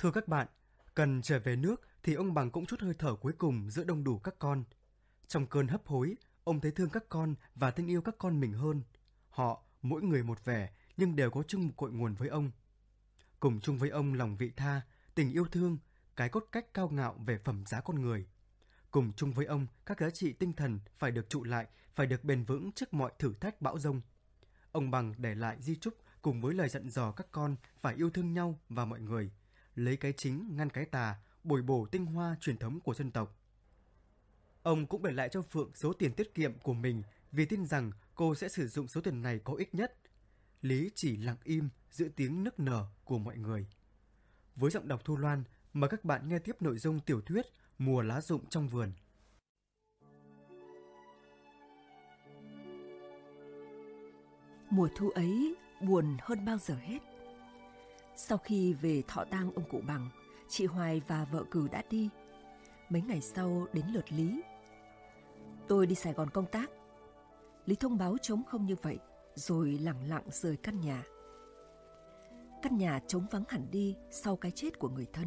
Thưa các bạn, cần trở về nước thì ông Bằng cũng chút hơi thở cuối cùng giữa đông đủ các con. Trong cơn hấp hối, ông thấy thương các con và thương yêu các con mình hơn. Họ, mỗi người một vẻ, nhưng đều có chung một cội nguồn với ông. Cùng chung với ông lòng vị tha, tình yêu thương, cái cốt cách cao ngạo về phẩm giá con người. Cùng chung với ông, các giá trị tinh thần phải được trụ lại, phải được bền vững trước mọi thử thách bão rông. Ông Bằng để lại di trúc cùng với lời dặn dò các con phải yêu thương nhau và mọi người, lấy cái chính ngăn cái tà, bồi bổ tinh hoa truyền thống của dân tộc. Ông cũng để lại cho Phượng số tiền tiết kiệm của mình vì tin rằng cô sẽ sử dụng số tiền này có ích nhất. Lý chỉ lặng im giữa tiếng nức nở của mọi người. Với giọng đọc Thu Loan, mời các bạn nghe tiếp nội dung tiểu thuyết Mùa lá rụng trong vườn. Mùa thu ấy buồn hơn bao giờ hết. Sau khi về thọ tang ông cụ bằng, chị Hoài và vợ cử đã đi. Mấy ngày sau đến lượt Lý. Tôi đi Sài Gòn công tác. Lý thông báo trống không như vậy, rồi lặng lặng rời căn nhà. Căn nhà trống vắng hẳn đi sau cái chết của người thân.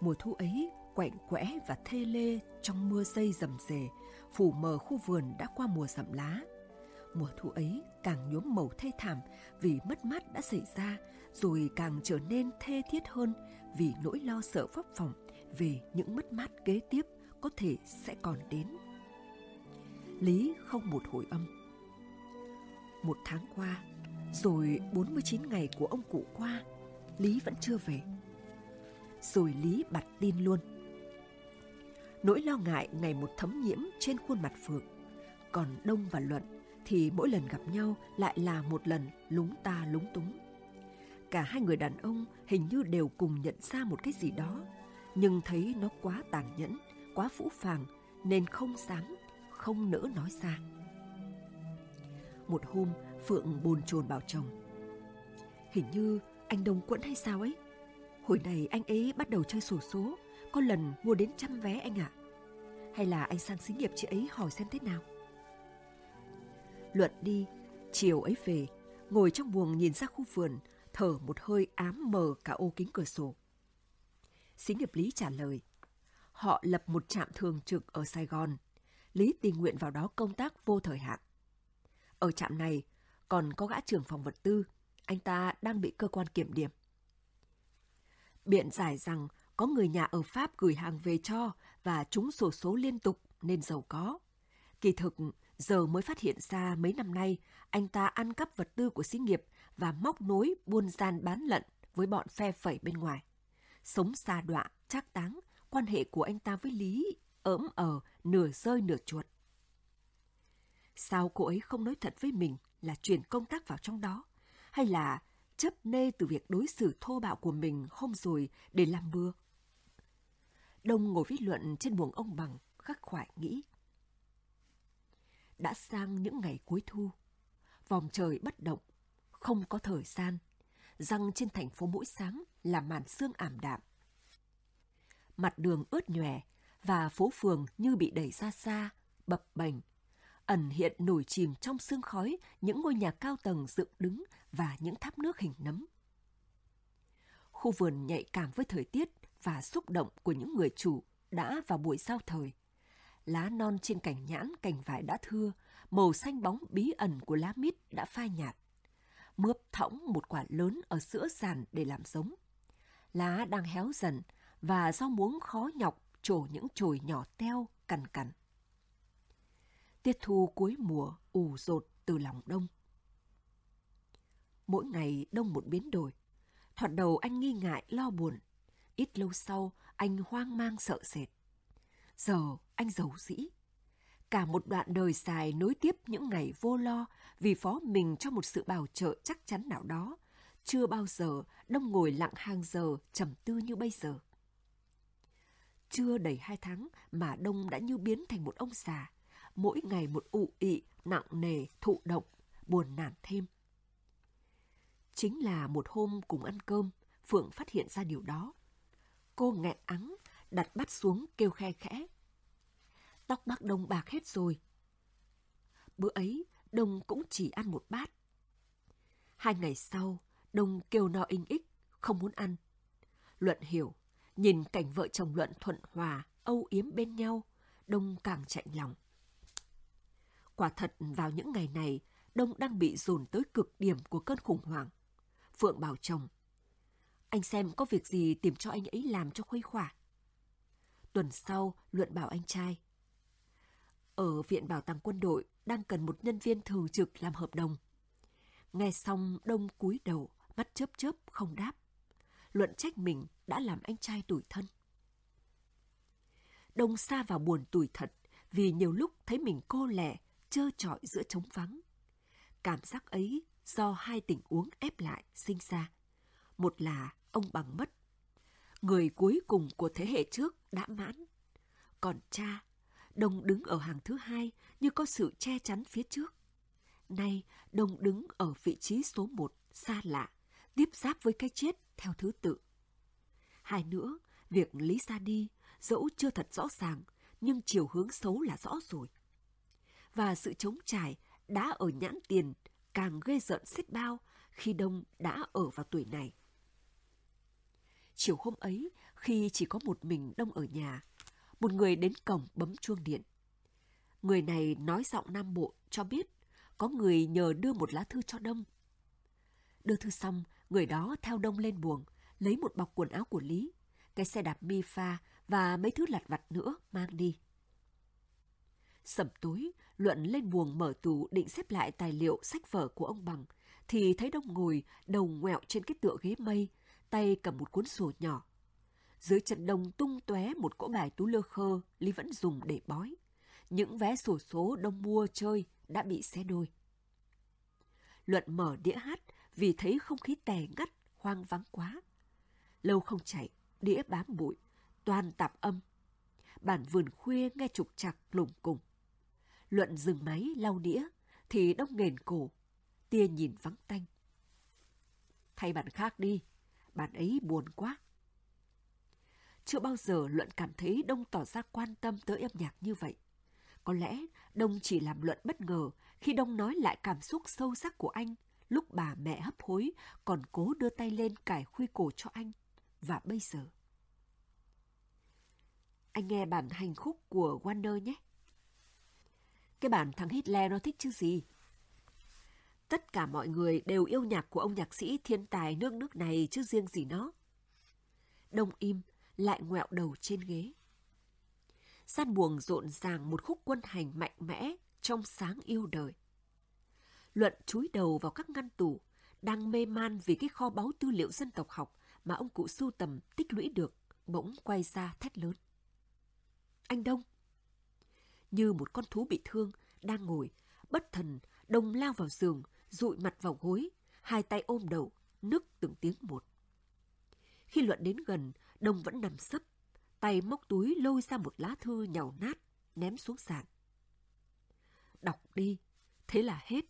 Mùa thu ấy quạnh quẽ và thê lê trong mưa dây rầm rề, phủ mờ khu vườn đã qua mùa rậm lá. Mùa thu ấy càng nhuốm màu thê thảm vì mất mát đã xảy ra, rồi càng trở nên thê thiết hơn vì nỗi lo sợ phấp phỏng về những mất mát kế tiếp có thể sẽ còn đến. Lý không một hồi âm. Một tháng qua, rồi 49 ngày của ông cụ qua, Lý vẫn chưa về. Rồi Lý bặt tin luôn. Nỗi lo ngại ngày một thấm nhiễm trên khuôn mặt Phượng. Còn Đông và Luận thì mỗi lần gặp nhau lại là một lần lúng ta lúng túng. Cả hai người đàn ông hình như đều cùng nhận ra một cái gì đó, nhưng thấy nó quá tàn nhẫn, quá phũ phàng nên không dám, không nỡ nói ra. Một hôm, Phượng bồn chồn bảo chồng. Hình như anh Đông Quẫn hay sao ấy? Hồi này anh ấy bắt đầu chơi sổ số, có lần mua đến trăm vé anh ạ. À. Hay là anh sang xí nghiệp chị ấy hỏi xem thế nào? Luận đi, chiều ấy về, ngồi trong buồng nhìn ra khu vườn, thở một hơi ám mờ cả ô kính cửa sổ. Xí nghiệp Lý trả lời, họ lập một trạm thường trực ở Sài Gòn. Lý tình nguyện vào đó công tác vô thời hạn. Ở trạm này còn có gã trưởng phòng vật tư, anh ta đang bị cơ quan kiểm điểm. Biện giải rằng có người nhà ở Pháp gửi hàng về cho và chúng sổ số liên tục nên giàu có. Kỳ thực, giờ mới phát hiện ra mấy năm nay anh ta ăn cắp vật tư của xí nghiệp và móc nối buôn gian bán lận với bọn phe phẩy bên ngoài. Sống xa đọa, trác táng, quan hệ của anh ta với Lý ỡm ở, ờ, nửa rơi nửa chuột. Sao cô ấy không nói thật với mình là chuyển công tác vào trong đó? Hay là chấp nê từ việc đối xử thô bạo của mình hôm rồi để làm bừa? Đông ngồi viết luận trên buồng ông bằng, khắc khoải nghĩ. Đã sang những ngày cuối thu, vòng trời bất động, không có thời gian, răng trên thành phố mỗi sáng là màn sương ảm đạm. Mặt đường ướt nhòe và phố phường như bị đẩy ra xa, bập bềnh, ẩn hiện nổi chìm trong sương khói những ngôi nhà cao tầng dựng đứng và những tháp nước hình nấm. Khu vườn nhạy cảm với thời tiết và xúc động của những người chủ đã vào buổi giao thời. Lá non trên cành nhãn, cành vải đã thưa, màu xanh bóng bí ẩn của lá mít đã phai nhạt. Mướp thõng một quả lớn ở giữa sàn để làm giống. Lá đang héo dần và do muống khó nhọc trổ những chồi nhỏ teo, cằn cằn. Tiết thu cuối mùa ù rột từ lòng đông. Mỗi ngày đông một biến đổi. Thoạt đầu anh nghi ngại lo buồn. Ít lâu sau, anh hoang mang sợ sệt. Giờ anh giàu dĩ. Cả một đoạn đời dài nối tiếp những ngày vô lo vì phó mình cho một sự bảo trợ chắc chắn nào đó. Chưa bao giờ Đông ngồi lặng hàng giờ trầm tư như bây giờ. Chưa đầy hai tháng mà Đông đã như biến thành một ông già. Mỗi ngày một ụ ị, nặng nề, thụ động, buồn nản thêm. Chính là một hôm cùng ăn cơm, Phượng phát hiện ra điều đó. Cô nghẹn ắng, đặt bát xuống kêu khe khẽ. Tóc bác Đông bạc hết rồi. Bữa ấy, Đông cũng chỉ ăn một bát. Hai ngày sau, Đông kêu no inh ích, không muốn ăn. Luận hiểu, nhìn cảnh vợ chồng Luận thuận hòa, âu yếm bên nhau, Đông càng chạnh lòng. Quả thật vào những ngày này, Đông đang bị dồn tới cực điểm của cơn khủng hoảng. Phượng bảo chồng, anh xem có việc gì tìm cho anh ấy làm cho khuây khỏa. Tuần sau, Luận bảo anh trai. Ở Viện Bảo tàng Quân đội đang cần một nhân viên thường trực làm hợp đồng. Nghe xong Đông cúi đầu, mắt chớp chớp không đáp. Luận trách mình đã làm anh trai tủi thân. Đông xa vào buồn tủi thật vì nhiều lúc thấy mình cô lẻ, trơ trọi giữa trống vắng. Cảm giác ấy do hai tình uống ép lại sinh ra. Một là ông bằng mất. Người cuối cùng của thế hệ trước đã mãn. Còn cha, Đông đứng ở hàng thứ hai như có sự che chắn phía trước. Nay, Đông đứng ở vị trí số một, xa lạ, tiếp giáp với cái chết theo thứ tự. Hai nữa, việc Lý ra đi, dẫu chưa thật rõ ràng, nhưng chiều hướng xấu là rõ rồi. Và sự chống trải đã ở nhãn tiền càng ghê giận xích bao khi Đông đã ở vào tuổi này. Chiều hôm ấy, khi chỉ có một mình Đông ở nhà, một người đến cổng bấm chuông điện. Người này nói giọng Nam Bộ cho biết có người nhờ đưa một lá thư cho Đông. Đưa thư xong, người đó theo Đông lên buồng, lấy một bọc quần áo của Lý, cái xe đạp mi pha và mấy thứ lặt vặt nữa mang đi. Sầm tối, Luận lên buồng mở tủ định xếp lại tài liệu sách vở của ông Bằng, thì thấy Đông ngồi đầu ngoẹo trên cái tựa ghế mây, tay cầm một cuốn sổ nhỏ. Dưới trận Đông tung tóe một cỗ bài tú lơ khơ Lý vẫn dùng để bói. Những vé sổ số Đông mua chơi đã bị xé đôi. Luận mở đĩa hát vì thấy không khí tè ngắt, hoang vắng quá. Lâu không chạy, đĩa bám bụi, toàn tạp âm. Bản vườn khuya nghe trục chặt lùng cùng. Luận dừng máy lau đĩa, thì đông nghền cổ, tia nhìn vắng tanh. Thay bản khác đi, bản ấy buồn quá. Chưa bao giờ Luận cảm thấy Đông tỏ ra quan tâm tới âm nhạc như vậy. Có lẽ Đông chỉ làm Luận bất ngờ khi Đông nói lại cảm xúc sâu sắc của anh lúc bà mẹ hấp hối còn cố đưa tay lên cải khuy cổ cho anh. Và bây giờ... Anh nghe bản hành khúc của Wonder nhé. Cái bản thằng Hitler nó thích chứ gì? Tất cả mọi người đều yêu nhạc của ông nhạc sĩ thiên tài nước nước này chứ riêng gì nó. Đông im, lại ngoẹo đầu trên ghế. Gian buồng rộn ràng một khúc quân hành mạnh mẽ, trong sáng yêu đời. Luận chúi đầu vào các ngăn tủ, đang mê man vì cái kho báu tư liệu dân tộc học mà ông cụ sưu tầm tích lũy được, bỗng quay ra thét lớn. Anh Đông! Như một con thú bị thương, đang ngồi, bất thần, Đông lao vào giường, dụi mặt vào gối, hai tay ôm đầu, nức từng tiếng một. Khi Luận đến gần, Đông vẫn nằm sấp, tay móc túi lôi ra một lá thư nhàu nát, ném xuống sàn. Đọc đi, thế là hết.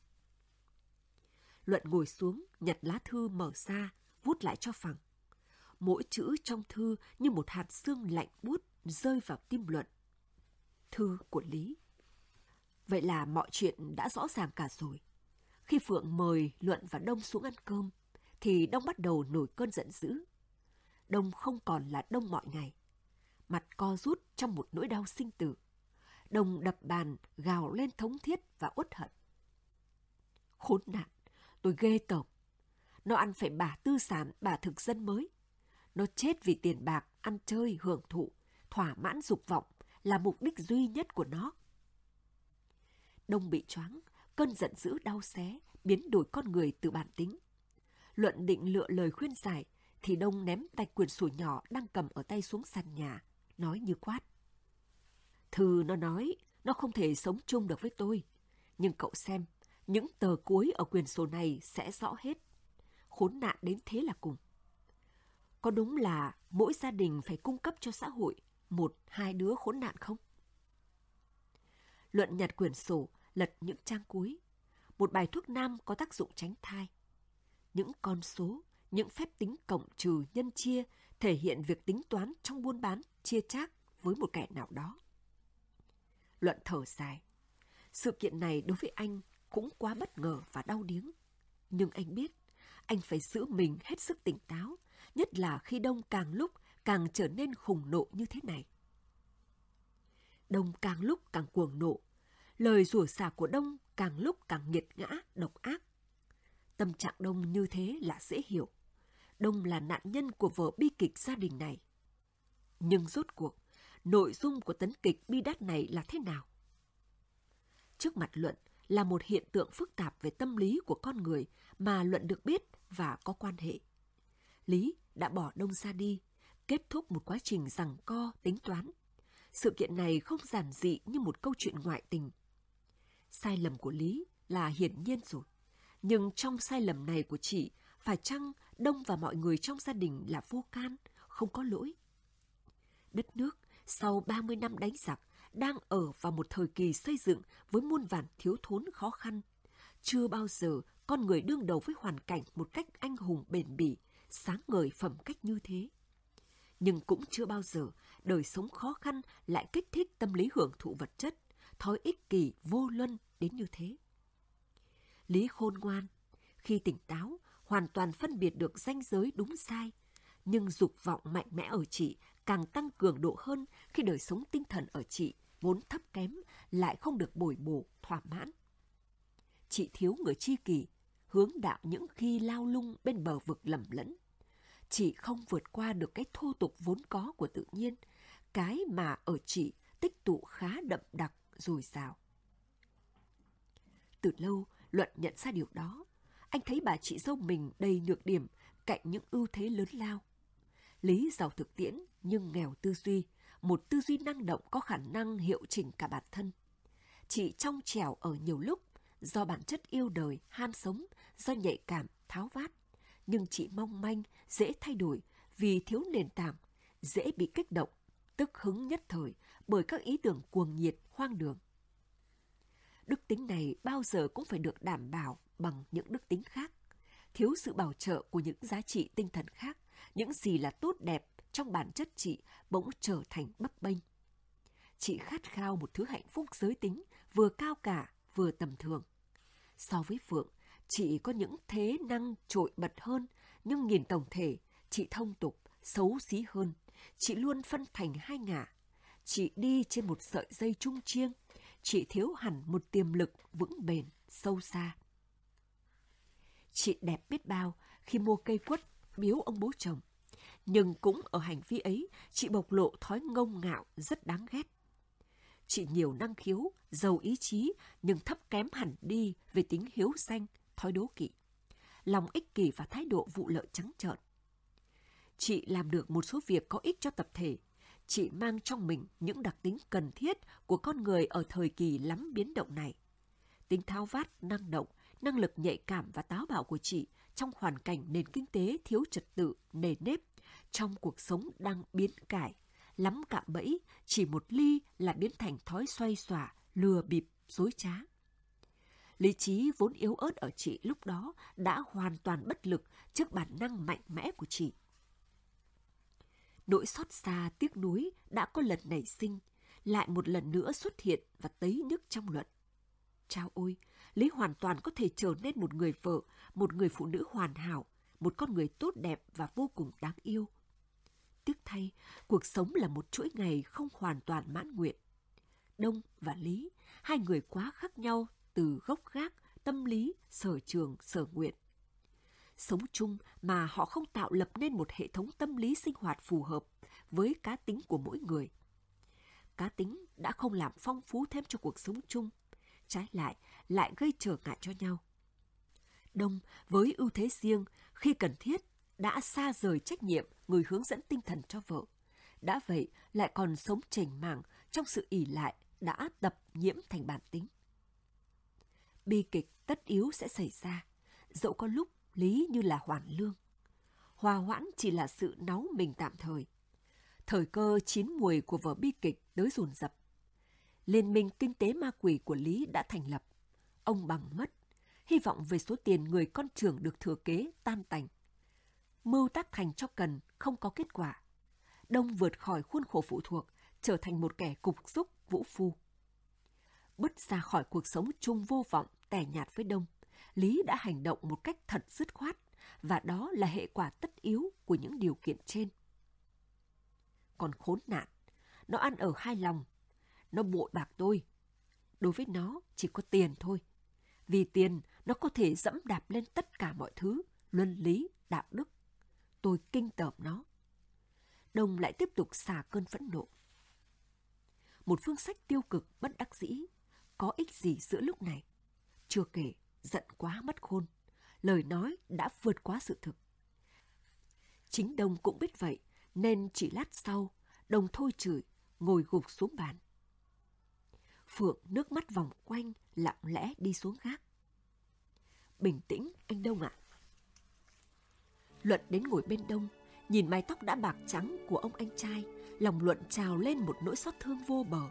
Luận ngồi xuống, nhặt lá thư mở ra, vút lại cho phẳng. Mỗi chữ trong thư như một hạt xương lạnh bút rơi vào tim Luận. Thư của Lý. Vậy là mọi chuyện đã rõ ràng cả rồi. Khi Phượng mời Luận và Đông xuống ăn cơm, thì Đông bắt đầu nổi cơn giận dữ. Đông không còn là Đông mọi ngày. Mặt co rút trong một nỗi đau sinh tử. Đông đập bàn, gào lên thống thiết và uất hận. Khốn nạn, tôi ghê tởm. Nó ăn phải bà tư sản, bà thực dân mới. Nó chết vì tiền bạc, ăn chơi, hưởng thụ, thỏa mãn dục vọng là mục đích duy nhất của nó. Đông bị choáng, cơn giận dữ đau xé, biến đổi con người từ bản tính. Luận định lựa lời khuyên giải, thì Đông ném tay quyển sổ nhỏ đang cầm ở tay xuống sàn nhà, nói như quát. Thư nó nói, nó không thể sống chung được với tôi. Nhưng cậu xem, những tờ cuối ở quyển sổ này sẽ rõ hết. Khốn nạn đến thế là cùng. Có đúng là mỗi gia đình phải cung cấp cho xã hội một, hai đứa khốn nạn không? Luận nhặt quyển sổ, lật những trang cuối. Một bài thuốc nam có tác dụng tránh thai. Những con số, những phép tính cộng trừ nhân chia thể hiện việc tính toán trong buôn bán chia chác với một kẻ nào đó. Luận thở dài. Sự kiện này đối với anh cũng quá bất ngờ và đau điếng. Nhưng anh biết, anh phải giữ mình hết sức tỉnh táo, nhất là khi Đông càng lúc càng trở nên khủng nộ như thế này. Đông càng lúc càng cuồng nộ, lời rủa xả của Đông càng lúc càng nghiệt ngã, độc ác. Tâm trạng Đông như thế là dễ hiểu. Đông là nạn nhân của vở bi kịch gia đình này. Nhưng rốt cuộc, nội dung của tấn kịch bi đát này là thế nào? Trước mặt Luận là một hiện tượng phức tạp về tâm lý của con người mà Luận được biết và có quan hệ. Lý đã bỏ Đông ra đi, kết thúc một quá trình rằng co, tính toán. Sự kiện này không giản dị như một câu chuyện ngoại tình. Sai lầm của Lý là hiển nhiên rồi. Nhưng trong sai lầm này của chị, phải chăng Đông và mọi người trong gia đình là vô can, không có lỗi? Đất nước sau 30 năm đánh giặc đang ở vào một thời kỳ xây dựng với muôn vàn thiếu thốn khó khăn. Chưa bao giờ con người đương đầu với hoàn cảnh một cách anh hùng bền bỉ, sáng ngời phẩm cách như thế. Nhưng cũng chưa bao giờ đời sống khó khăn lại kích thích tâm lý hưởng thụ vật chất, thói ích kỷ vô luân đến như thế. Lý khôn ngoan, khi tỉnh táo, hoàn toàn phân biệt được ranh giới đúng sai, nhưng dục vọng mạnh mẽ ở chị càng tăng cường độ hơn khi đời sống tinh thần ở chị vốn thấp kém lại không được bồi bổ, thỏa mãn. Chị thiếu người chi kỷ, hướng đạo những khi lao lung bên bờ vực lầm lẫn. Chị không vượt qua được cái thô tục vốn có của tự nhiên, cái mà ở chị tích tụ khá đậm đặc, dồi dào. Từ lâu, Luận nhận ra điều đó. Anh thấy bà chị dâu mình đầy nhược điểm cạnh những ưu thế lớn lao. Lý giàu thực tiễn nhưng nghèo tư duy, một tư duy năng động có khả năng hiệu chỉnh cả bản thân. Chị trong trẻo ở nhiều lúc, do bản chất yêu đời, ham sống, do nhạy cảm, tháo vát. Nhưng chị mong manh, dễ thay đổi vì thiếu nền tảng, dễ bị kích động, tức hứng nhất thời bởi các ý tưởng cuồng nhiệt, hoang đường. Đức tính này bao giờ cũng phải được đảm bảo bằng những đức tính khác, thiếu sự bảo trợ của những giá trị tinh thần khác, những gì là tốt đẹp trong bản chất chị bỗng trở thành bấp bênh. Chị khát khao một thứ hạnh phúc giới tính vừa cao cả vừa tầm thường. So với Phượng, chị có những thế năng trội bật hơn, nhưng nhìn tổng thể, chị thông tục, xấu xí hơn. Chị luôn phân thành hai ngả. Chị đi trên một sợi dây trung chiêng. Chị thiếu hẳn một tiềm lực vững bền, sâu xa. Chị đẹp biết bao khi mua cây quất biếu ông bố chồng nhưng cũng ở hành vi ấy, chị bộc lộ thói ngông ngạo rất đáng ghét. Chị nhiều năng khiếu, giàu ý chí, nhưng thấp kém hẳn đi về tính hiếu danh, thói đố kỵ. Lòng ích kỷ và thái độ vụ lợi trắng trợn. Chị làm được một số việc có ích cho tập thể. Chị mang trong mình những đặc tính cần thiết của con người ở thời kỳ lắm biến động này. Tính thao vát, năng động, năng lực nhạy cảm và táo bạo của chị trong hoàn cảnh nền kinh tế thiếu trật tự, nề nếp trong cuộc sống đang biến cải, lắm cạm bẫy, chỉ một ly là biến thành thói xoay xòa, lừa bịp, dối trá. Lý trí vốn yếu ớt ở chị lúc đó đã hoàn toàn bất lực trước bản năng mạnh mẽ của chị. Nỗi xót xa tiếc nuối đã có lần nảy sinh, lại một lần nữa xuất hiện và tấy nhức trong luận. Chao ôi, Lý hoàn toàn có thể trở nên một người vợ, một người phụ nữ hoàn hảo, một con người tốt đẹp và vô cùng đáng yêu. Tiếc thay, cuộc sống là một chuỗi ngày không hoàn toàn mãn nguyện. Đông và Lý, hai người quá khác nhau từ gốc gác, tâm lý, sở trường, sở nguyện. Sống chung mà họ không tạo lập nên một hệ thống tâm lý sinh hoạt phù hợp với cá tính của mỗi người. Cá tính đã không làm phong phú thêm cho cuộc sống chung, trái lại lại gây trở ngại cho nhau. Đông với ưu thế riêng khi cần thiết đã xa rời trách nhiệm người hướng dẫn tinh thần cho vợ. Đã vậy lại còn sống chảnh mảng trong sự ỉ lại đã tập nhiễm thành bản tính. Bi kịch tất yếu sẽ xảy ra, dẫu có lúc lý như là hoàn lương. Hòa hoãn chỉ là sự náu mình tạm thời. Thời cơ chín mùi của vở bi kịch tới dồn dập. Liên minh kinh tế ma quỷ của Lý đã thành lập. Ông bằng mất, hy vọng về số tiền người con trưởng được thừa kế tan tành mưu tác thành cho cần không có kết quả. Đông vượt khỏi khuôn khổ phụ thuộc, trở thành một kẻ cục xúc vũ phu. Bứt ra khỏi cuộc sống chung vô vọng, tẻ nhạt với Đông, Lý đã hành động một cách thật dứt khoát và đó là hệ quả tất yếu của những điều kiện trên. Còn khốn nạn, nó ăn ở hai lòng. Nó bội bạc tôi. Đối với nó chỉ có tiền thôi. Vì tiền, nó có thể dẫm đạp lên tất cả mọi thứ, luân lý, đạo đức. Tôi kinh tởm nó. đồng lại tiếp tục xả cơn phẫn nộ. Một phương sách tiêu cực bất đắc dĩ, có ích gì giữa lúc này. Chưa kể, giận quá mất khôn. Lời nói đã vượt quá sự thực. Chính Đông cũng biết vậy, nên chỉ lát sau, đồng thôi chửi, ngồi gục xuống bàn. Phượng nước mắt vòng quanh, lặng lẽ đi xuống gác. Bình tĩnh, anh Đông ạ. À. Luận đến ngồi bên Đông, nhìn mái tóc đã bạc trắng của ông anh trai, lòng Luận trào lên một nỗi xót thương vô bờ.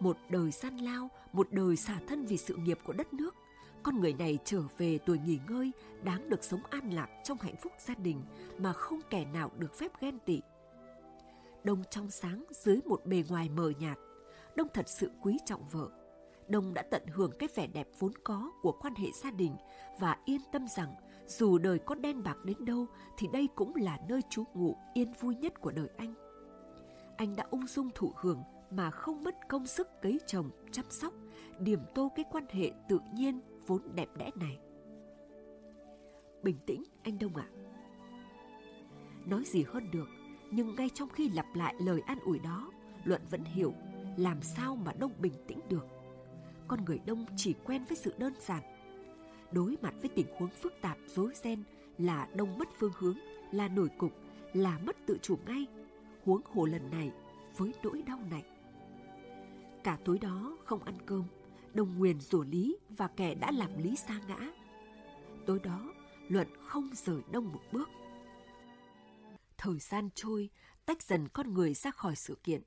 Một đời gian lao, một đời xả thân vì sự nghiệp của đất nước, con người này trở về tuổi nghỉ ngơi, đáng được sống an lạc trong hạnh phúc gia đình mà không kẻ nào được phép ghen tị. Đông trong sáng dưới một bề ngoài mờ nhạt, Đông thật sự quý trọng vợ. Đông đã tận hưởng cái vẻ đẹp vốn có của quan hệ gia đình và yên tâm rằng dù đời có đen bạc đến đâu thì đây cũng là nơi trú ngụ yên vui nhất của đời anh. Anh đã ung dung thụ hưởng mà không mất công sức cấy trồng, chăm sóc, điểm tô cái quan hệ tự nhiên vốn đẹp đẽ này. Bình tĩnh, anh Đông ạ. À. Nói gì hơn được, nhưng ngay trong khi lặp lại lời an ủi đó, Luận vẫn hiểu làm sao mà Đông bình tĩnh được. Con người Đông chỉ quen với sự đơn giản. Đối mặt với tình huống phức tạp rối ren là Đông mất phương hướng, là nổi cục, là mất tự chủ ngay. Huống hồ lần này với nỗi đau này. Cả tối đó không ăn cơm, Đông Nguyền rủa Lý và kẻ đã làm Lý sa ngã. Tối đó, Luận không rời Đông một bước. Thời gian trôi, tách dần con người ra khỏi sự kiện.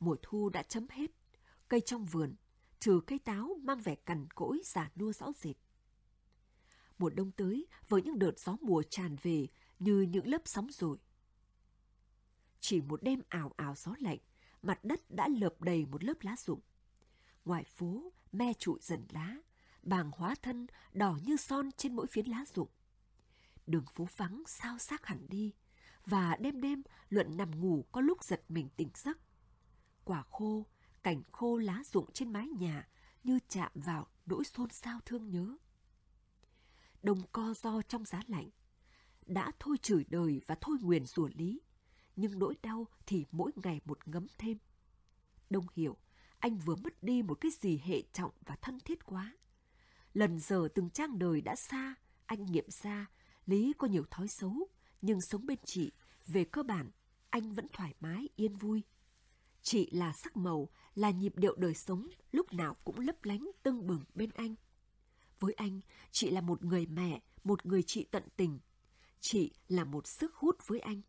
Mùa thu đã chấm hết, cây trong vườn, trừ cây táo mang vẻ cằn cỗi giả nua rõ rệt. Mùa đông tới với những đợt gió mùa tràn về như những lớp sóng rồi. Chỉ một đêm ảo ảo gió lạnh, mặt đất đã lợp đầy một lớp lá rụng. Ngoài phố, me trụi dần lá, bàng hóa thân đỏ như son trên mỗi phiến lá rụng. Đường phố vắng sao xác hẳn đi, và đêm đêm Luận nằm ngủ có lúc giật mình tỉnh giấc. Quả khô, cảnh khô lá rụng trên mái nhà như chạm vào nỗi xôn xao thương nhớ. đồng co do trong giá lạnh, đã thôi chửi đời và thôi nguyền rủa lý, nhưng nỗi đau thì mỗi ngày một ngấm thêm. Đông hiểu, anh vừa mất đi một cái gì hệ trọng và thân thiết quá. Lần giờ từng trang đời đã xa, anh nghiệm ra Lý có nhiều thói xấu, nhưng sống bên chị, về cơ bản, anh vẫn thoải mái, yên vui. Chị là sắc màu, là nhịp điệu đời sống, lúc nào cũng lấp lánh, tưng bừng bên anh. Với anh, chị là một người mẹ, một người chị tận tình. Chị là một sức hút với anh.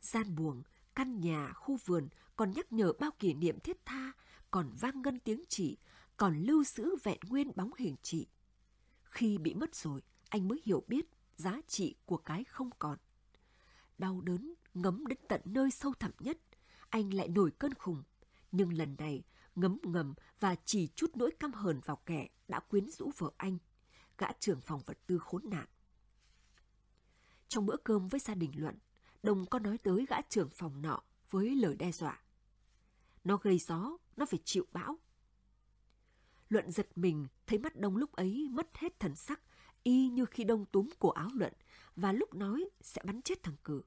Gian buồng, căn nhà, khu vườn còn nhắc nhở bao kỷ niệm thiết tha, còn vang ngân tiếng chị, còn lưu giữ vẹn nguyên bóng hình chị. Khi bị mất rồi, anh mới hiểu biết giá trị của cái không còn. Đau đớn ngấm đến tận nơi sâu thẳm nhất, anh lại nổi cơn khùng. Nhưng lần này, ngấm ngầm và chỉ chút nỗi căm hờn vào kẻ đã quyến rũ vợ anh, gã trưởng phòng vật tư khốn nạn. Trong bữa cơm với gia đình Luận, Đồng có nói tới gã trưởng phòng nọ với lời đe dọa. Nó gây gió, nó phải chịu bão. Luận giật mình thấy mắt Đông lúc ấy mất hết thần sắc, y như khi Đông túm cổ áo Luận và lúc nói sẽ bắn chết thằng Cử.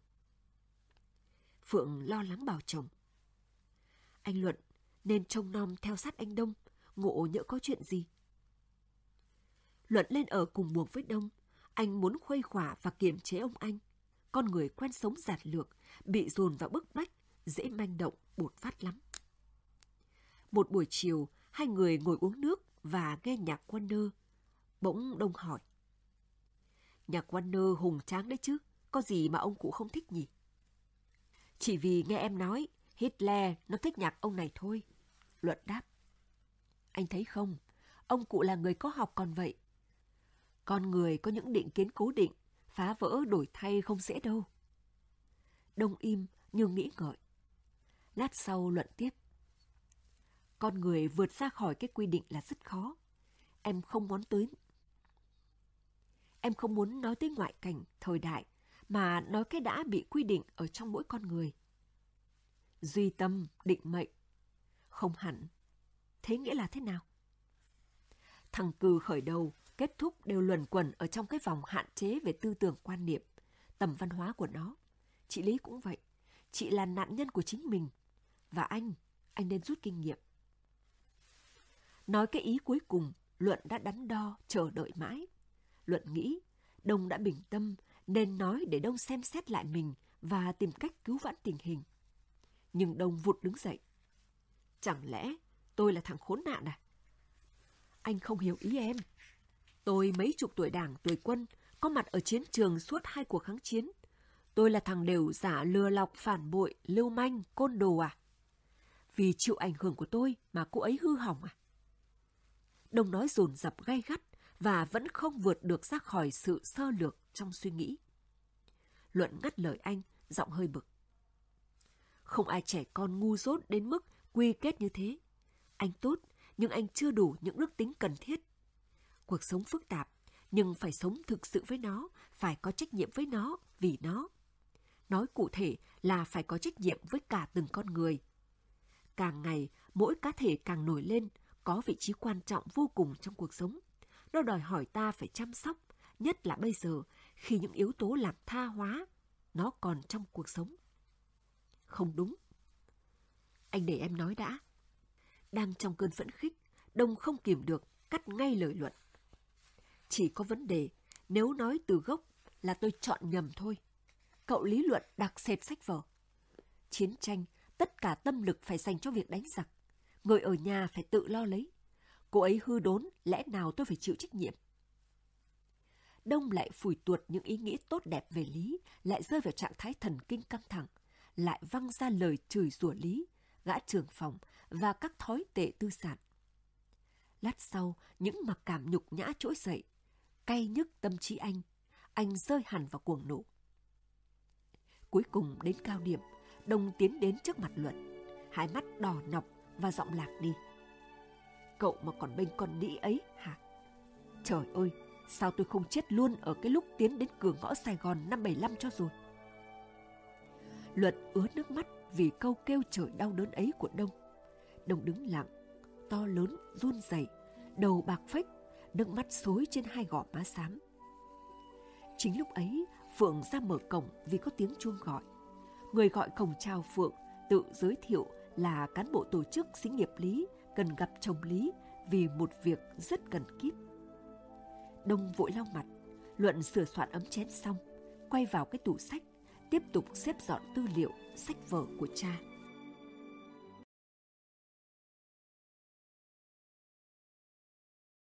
Phượng lo lắng bảo chồng. Anh Luận nên trông nom theo sát anh Đông, ngộ nhỡ có chuyện gì. Luận lên ở cùng buộc với Đông, anh muốn khuây khỏa và kiềm chế ông anh con người quen sống giản lược, bị dồn vào bức bách, dễ manh động, bột phát lắm. Một buổi chiều, hai người ngồi uống nước và nghe nhạc Warner. Bỗng Đông hỏi. Nhạc Warner hùng tráng đấy chứ, có gì mà ông cụ không thích nhỉ? Chỉ vì nghe em nói, Hitler nó thích nhạc ông này thôi. Luận đáp. Anh thấy không, ông cụ là người có học còn vậy. Con người có những định kiến cố định, phá vỡ đổi thay không dễ đâu. Đông im như nghĩ ngợi. Lát sau luận tiếp. Con người vượt ra khỏi cái quy định là rất khó. Em không muốn tới. em không muốn nói tới ngoại cảnh, thời đại, mà nói cái đã bị quy định ở trong mỗi con người. Duy tâm, định mệnh. Không hẳn. Thế nghĩa là thế nào? Thằng cừ khởi đầu, kết thúc đều luẩn quẩn ở trong cái vòng hạn chế về tư tưởng quan niệm, tầm văn hóa của nó. Chị Lý cũng vậy. Chị là nạn nhân của chính mình. Và anh, anh nên rút kinh nghiệm. Nói cái ý cuối cùng, Luận đã đắn đo, chờ đợi mãi. Luận nghĩ, Đông đã bình tâm, nên nói để Đông xem xét lại mình và tìm cách cứu vãn tình hình. Nhưng Đông vụt đứng dậy. Chẳng lẽ tôi là thằng khốn nạn à? Anh không hiểu ý em. Tôi mấy chục tuổi đảng, tuổi quân, có mặt ở chiến trường suốt hai cuộc kháng chiến. Tôi là thằng đều giả lừa lọc, phản bội, lưu manh, côn đồ à? Vì chịu ảnh hưởng của tôi mà cô ấy hư hỏng à? Đông nói dồn dập gay gắt và vẫn không vượt được ra khỏi sự sơ lược trong suy nghĩ. Luận ngắt lời anh, giọng hơi bực. Không ai trẻ con ngu dốt đến mức quy kết như thế. Anh tốt, nhưng anh chưa đủ những đức tính cần thiết. Cuộc sống phức tạp, nhưng phải sống thực sự với nó, phải có trách nhiệm với nó, vì nó. Nói cụ thể là phải có trách nhiệm với cả từng con người. Càng ngày, mỗi cá thể càng nổi lên, có vị trí quan trọng vô cùng trong cuộc sống. Nó đòi hỏi ta phải chăm sóc, nhất là bây giờ khi những yếu tố làm tha hóa nó còn trong cuộc sống. Không đúng. Anh để em nói đã. Đang trong cơn phẫn khích, Đông không kìm được, cắt ngay lời luận. Chỉ có vấn đề, nếu nói từ gốc là tôi chọn nhầm thôi. Cậu lý luận đặc sệt sách vở. Chiến tranh, tất cả tâm lực phải dành cho việc đánh giặc. Người ở nhà phải tự lo lấy. Cô ấy hư đốn, lẽ nào tôi phải chịu trách nhiệm? Đông lại phủi tuột những ý nghĩ tốt đẹp về Lý, lại rơi vào trạng thái thần kinh căng thẳng, lại văng ra lời chửi rủa Lý, gã trưởng phòng và các thói tệ tư sản. Lát sau, những mặc cảm nhục nhã trỗi dậy, cay nhức tâm trí anh, anh rơi hẳn vào cuồng nộ. Cuối cùng đến cao điểm, Đông tiến đến trước mặt Luận, hai mắt đỏ nọc và giọng lạc đi. Cậu mà còn bênh con đĩ ấy hả? Trời ơi, sao tôi không chết luôn ở cái lúc tiến đến cửa ngõ Sài Gòn năm 75 cho rồi? Luật ứa nước mắt vì câu kêu trời đau đớn ấy của Đông. Đông đứng lặng, to lớn, run rẩy, đầu bạc phách, nước mắt xối trên hai gò má xám. Chính lúc ấy, Phượng ra mở cổng vì có tiếng chuông gọi. Người gọi cổng chào Phượng tự giới thiệu là cán bộ tổ chức xí nghiệp Lý cần gặp chồng Lý vì một việc rất cần kíp. Đông vội lau mặt, Luận sửa soạn ấm chén xong, quay vào cái tủ sách, tiếp tục xếp dọn tư liệu, sách vở của cha.